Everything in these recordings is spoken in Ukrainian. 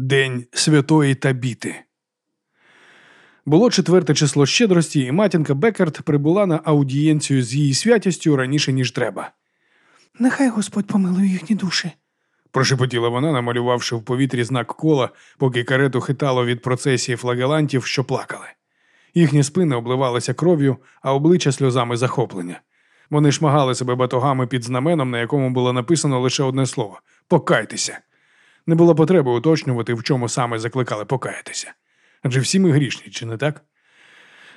День святої Табіти. Було четверте число щедрості, і матінка Беккерт прибула на аудієнцію з її святістю раніше, ніж треба. Нехай Господь помилує їхні душі. Прошепотіла вона, намалювавши в повітрі знак кола, поки карету хитало від процесії флагелантів, що плакали. Їхні спини обливалися кров'ю, а обличчя сльозами захоплення. Вони шмагали себе батогами під знаменом, на якому було написано лише одне слово покайтеся. Не було потреби уточнювати, в чому саме закликали покаятися. Адже всі ми грішні, чи не так?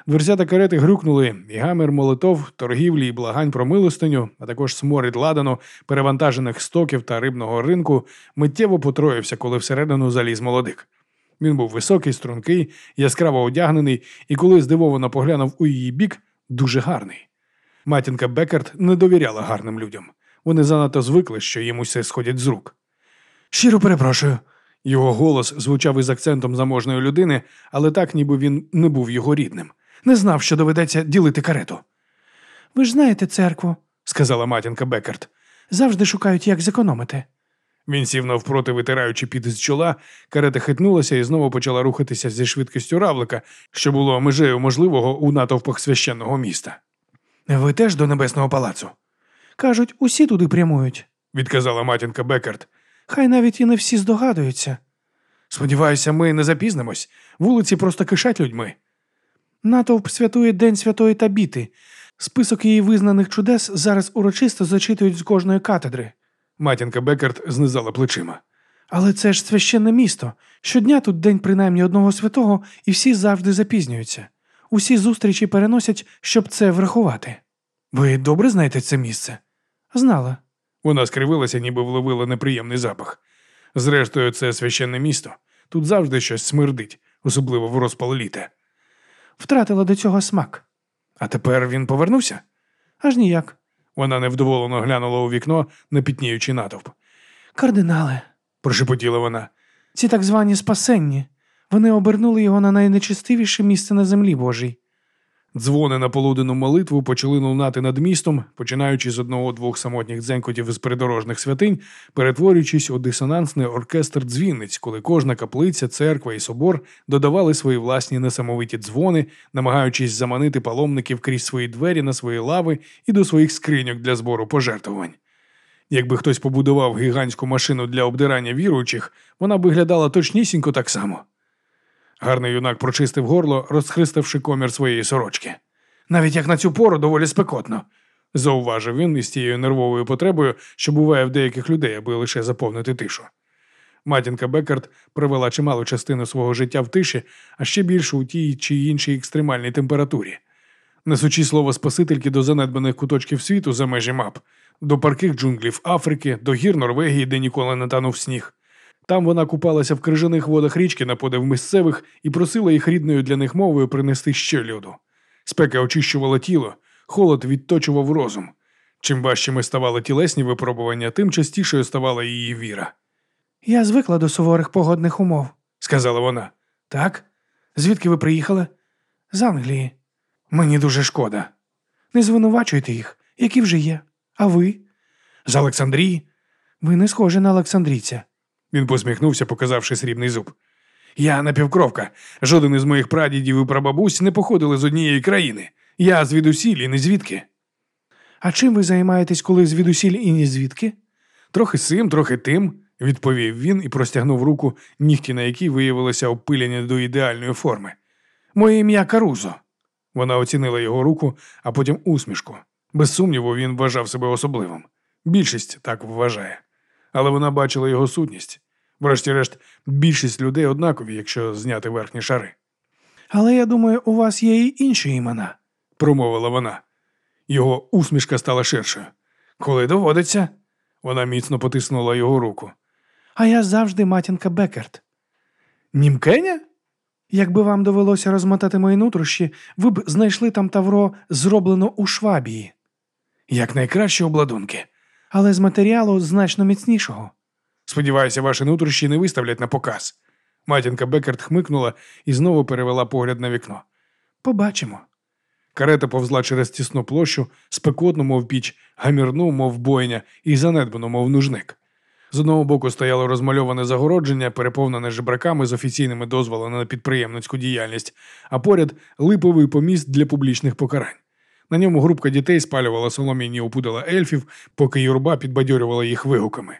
Дверцята карети грюкнули, і гамер молитов, торгівлі і благань про милостиню, а також сморід ладану, перевантажених стоків та рибного ринку миттєво потроївся, коли всередину заліз молодик. Він був високий, стрункий, яскраво одягнений, і коли здивовано поглянув у її бік, дуже гарний. Матінка Беккерт не довіряла гарним людям. Вони занадто звикли, що їм усе сходять з рук. Щиро перепрошую. Його голос звучав із акцентом заможної людини, але так, ніби він не був його рідним. Не знав, що доведеться ділити карету. Ви ж знаєте церкву, сказала матінка Беккерт. завжди шукають, як зекономити. Він сів навпроти, витираючи під з чола, карета хитнулася і знову почала рухатися зі швидкістю равлика, що було межею можливого у натовпах священного міста. Ви теж до небесного палацу? Кажуть, усі туди прямують. відказала матінка Беккерт. Хай навіть і не всі здогадуються. Сподіваюся, ми не запізнимось. Вулиці просто кишать людьми. Натовп святує День Святої Табіти. Список її визнаних чудес зараз урочисто зачитують з кожної катедри. Матінка Беккерт знизала плечима. Але це ж священне місто. Щодня тут день принаймні одного святого, і всі завжди запізнюються. Усі зустрічі переносять, щоб це врахувати. Ви добре знаєте це місце? Знала. Вона скривилася, ніби вловила неприємний запах. Зрештою, це священне місто. Тут завжди щось смердить, особливо в розпал літа. Втратила до цього смак. А тепер він повернувся? Аж ніяк. Вона невдоволено глянула у вікно, напітніючи натовп. Кардинали, Прошепотіла вона. ці так звані спасенні. Вони обернули його на найнечистивіше місце на землі Божій. Дзвони на полуденну молитву почали лунати над містом, починаючи з одного-двох самотніх дзенькотів із придорожних святинь, перетворюючись у дисонансний оркестр дзвінниць, коли кожна каплиця, церква і собор додавали свої власні несамовиті дзвони, намагаючись заманити паломників крізь свої двері на свої лави і до своїх скриньок для збору пожертвувань. Якби хтось побудував гігантську машину для обдирання віруючих, вона б виглядала точнісінько так само. Гарний юнак прочистив горло, розхриставши комір своєї сорочки. Навіть як на цю пору доволі спекотно, зауважив він із тією нервовою потребою, що буває в деяких людей, аби лише заповнити тишу. Матінка Беккарт провела чималу частину свого життя в тиші, а ще більше у тій чи іншій екстремальній температурі. Несучи слово Спасительки до занедбаних куточків світу за межі мап, до парких джунглів Африки, до гір Норвегії, де ніколи не танув сніг. Там вона купалася в крижаних водах річки на подив місцевих і просила їх рідною для них мовою принести ще льоду. Спека очищувала тіло, холод відточував розум. Чим важчими ставали тілесні випробування, тим частішою ставала її віра. Я звикла до суворих погодних умов, Сказала вона. Так? Звідки ви приїхали? з Англії. Мені дуже шкода. Не звинувачуйте їх, які вже є. А ви? З Олександрії? Ви не схожі на Олександрійця. Він посміхнувся, показавши срібний зуб. Я напівкровка. Жоден із моїх прадідів і прабабусь не походили з однієї країни. Я звідусіль і не звідки. А чим ви займаєтесь, коли звідусіль і ні звідки? Трохи сим, трохи тим, відповів він і простягнув руку, нігті на якій виявилися обпилені до ідеальної форми. Моє ім'я Карузо. Вона оцінила його руку, а потім усмішку. Без сумніву, він вважав себе особливим. Більшість так вважає. Але вона бачила його сутність. Врешті-решт, більшість людей однакові, якщо зняти верхні шари, Але я думаю, у вас є й інші імена. промовила вона. Його усмішка стала ширшою. Коли доводиться, вона міцно потиснула його руку. А я завжди матінка Беккерт. Німкеня? Якби вам довелося розмотати мої нутрощі, ви б знайшли там тавро, зроблено у Швабії, Як найкращі обладунки. Але з матеріалу значно міцнішого. Сподіваюся, ваші нутрощі не виставлять на показ. Матінка Беккерт хмикнула і знову перевела погляд на вікно. Побачимо. Карета повзла через тісну площу, спекотну, мов піч, гамірну, мов бойня, і занедбану, мов нужник. З одного боку стояло розмальоване загородження, переповнене жебраками з офіційними дозволами на підприємницьку діяльність, а поряд липовий поміст для публічних покарань. На ньому групка дітей спалювала солом'яні опудала ельфів, поки юрба підбадьорювала їх вигуками.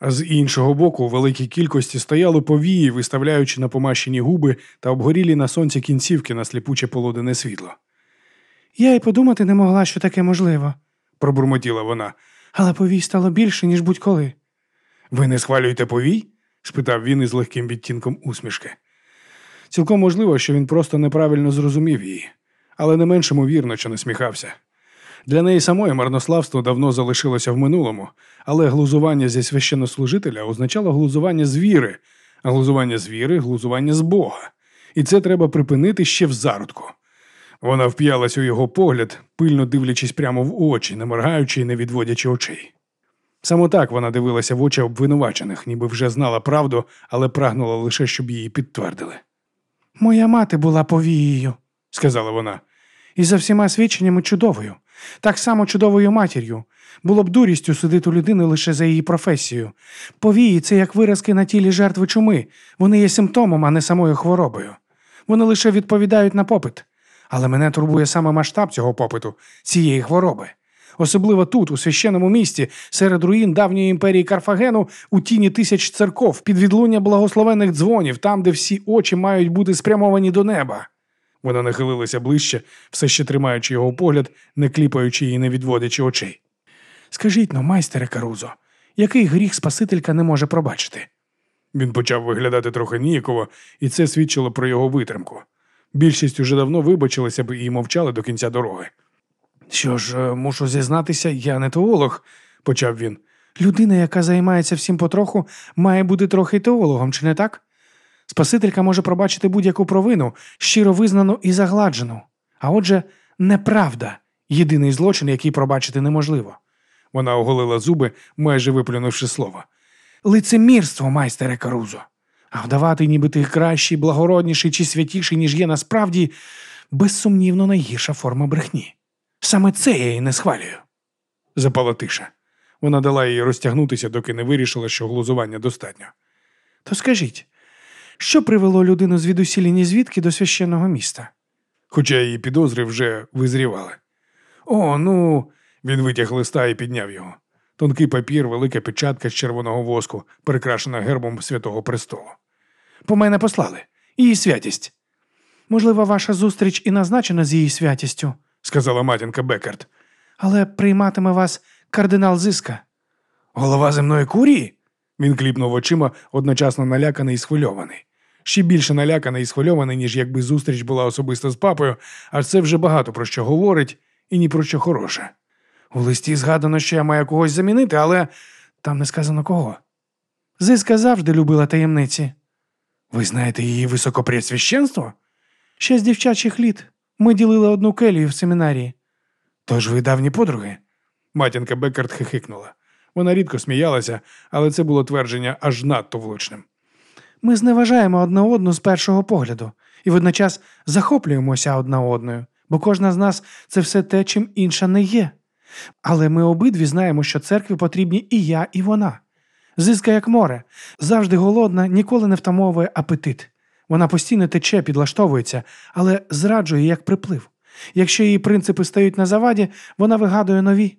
А з іншого боку, у великій кількості стояли повії, виставляючи на помащені губи та обгорілі на сонці кінцівки на сліпуче полудене світло. Я й подумати не могла, що таке можливо, Пробурмотіла вона. але повій стало більше, ніж будь-коли. Ви не схвалюєте повій? спитав він із легким відтінком усмішки. Цілком можливо, що він просто неправильно зрозумів її, але не менш ймовірно, що насміхався. Для неї самої марнославство давно залишилося в минулому, але глузування зі священнослужителя означало глузування з віри, а глузування з віри глузування з Бога. І це треба припинити ще в зародку. Вона вп'ялась у його погляд, пильно дивлячись прямо в очі, не моргаючи і не відводячи очей. Саме так вона дивилася в очі обвинувачених, ніби вже знала правду, але прагнула лише, щоб її підтвердили, Моя мати була повією, сказала вона. І за всіма свідченнями чудовою, так само чудовою матір'ю. Було б дурістю судити людину лише за її професією. Повії це як виразки на тілі жертви чуми. Вони є симптомом, а не самою хворобою. Вони лише відповідають на попит. Але мене турбує саме масштаб цього попиту, цієї хвороби. Особливо тут, у священному місті, серед руїн давньої імперії Карфагену, у тіні тисяч церков, під відлуння благословених дзвонів, там, де всі очі мають бути спрямовані до неба. Вона нахилилася ближче, все ще тримаючи його погляд, не кліпаючи і не відводячи очей. Скажіть но, майстере Карузо, який гріх Спасителька не може пробачити? Він почав виглядати трохи ніяково, і це свідчило про його витримку. Більшість уже давно вибачилися б і мовчали до кінця дороги. Що ж, е, мушу зізнатися, я не теолог, почав він. Людина, яка займається всім потроху, має бути трохи теологом, чи не так? Спасителька може пробачити будь-яку провину, щиро визнану і загладжену. А отже, неправда єдиний злочин, який пробачити неможливо. Вона оголила зуби, майже виплюнувши слово. Лицемірство, майстере Карузо. А вдавати, ніби ти кращий, благородніший чи святіший, ніж є насправді, безсумнівно найгірша форма брехні. Саме це я і не схвалюю. Запала тиша. Вона дала їй розтягнутися, доки не вирішила, що глузування достатньо. То скажіть, що привело людину звідусілі ні звідки до священного міста? Хоча її підозри вже визрівали. О, ну. Він витяг листа і підняв його. Тонкий папір, велика печатка з червоного воску, перекрашена гербом святого престолу. По мене послали. Її святість. Можливо, ваша зустріч і назначена з її святістю, сказала матінка Беккарт. але прийматиме вас кардинал Зиска. Голова земної курії? Він кліпнув очима, одночасно наляканий і схвильований. Ще більше наляканий і схвильований, ніж якби зустріч була особисто з папою, аж це вже багато про що говорить і ні про що хороше. У листі згадано, що я маю когось замінити, але там не сказано кого. Зиска завжди любила таємниці. Ви знаєте її високопресвященство? Ще з дівчачих літ. Ми ділили одну келію в семінарії. Тож ви давні подруги? Матінка Беккарт хихикнула. Вона рідко сміялася, але це було твердження аж надто влучним. Ми зневажаємо одна одну з першого погляду і водночас захоплюємося одна одною, бо кожна з нас це все те, чим інша не є. Але ми обидві знаємо, що церкві потрібні і я, і вона. Зиска, як море, завжди голодна, ніколи не втамовує апетит. Вона постійно тече, підлаштовується, але зраджує як приплив. Якщо її принципи стають на заваді, вона вигадує нові.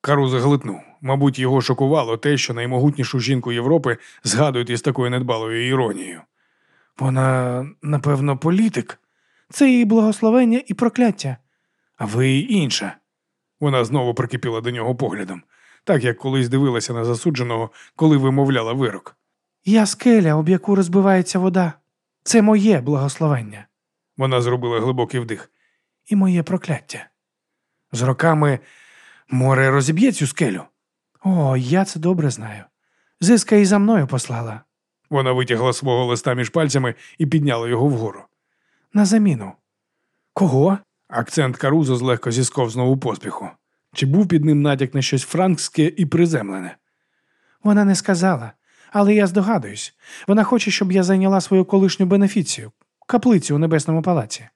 Кару заглитнув. Мабуть, його шокувало те, що наймогутнішу жінку Європи згадують із такою недбалою іронією. Вона, напевно, політик. Це її благословення і прокляття. А ви інша. Вона знову прикипіла до нього поглядом, так як колись дивилася на засудженого, коли вимовляла вирок. Я скеля, об яку розбивається вода. Це моє благословення Вона зробила глибокий вдих. і моє прокляття. З роками море розіб'є цю скелю. О, я це добре знаю. Зиска і за мною послала. Вона витягла свого листа між пальцями і підняла його вгору. На заміну. Кого? Акцент Карузо злегка зісковзнув у поспіху. Чи був під ним натяк на щось франкське і приземлене? Вона не сказала, але я здогадуюсь. Вона хоче, щоб я зайняла свою колишню бенефіцію, каплицю у небесному палаці.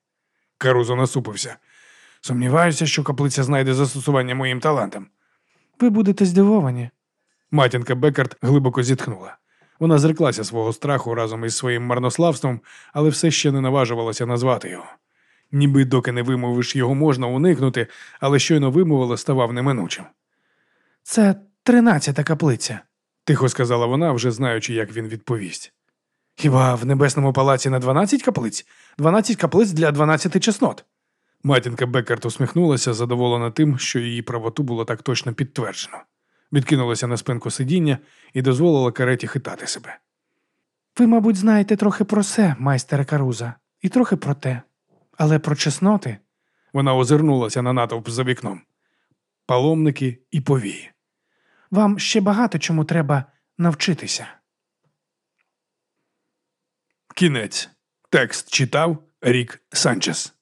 Карузо насупився. Сумніваюся, що каплиця знайде застосування моїм талантам. Ви будете здивовані. Матінка Беккарт глибоко зітхнула. Вона зреклася свого страху разом із своїм марнославством, але все ще не наважувалася назвати його. Ніби доки не вимовиш його можна уникнути, але щойно вимовила, ставав неминучим. Це тринадцята каплиця. Тихо сказала вона, вже знаючи, як він відповість. Хіба в небесному палаці на дванадцять каплиць? Дванадцять каплиць для дванадцяти чеснот. Матінка Беккарт усміхнулася, задоволена тим, що її правоту було так точно підтверджено. Відкинулася на спинку сидіння і дозволила кареті хитати себе. Ви, мабуть, знаєте трохи про це, майстере Каруза, і трохи про те. Але про чесноти Вона озирнулася на натовп за вікном. Паломники і повії. вам ще багато чому треба навчитися. Кінець. Текст читав Рік Санчес.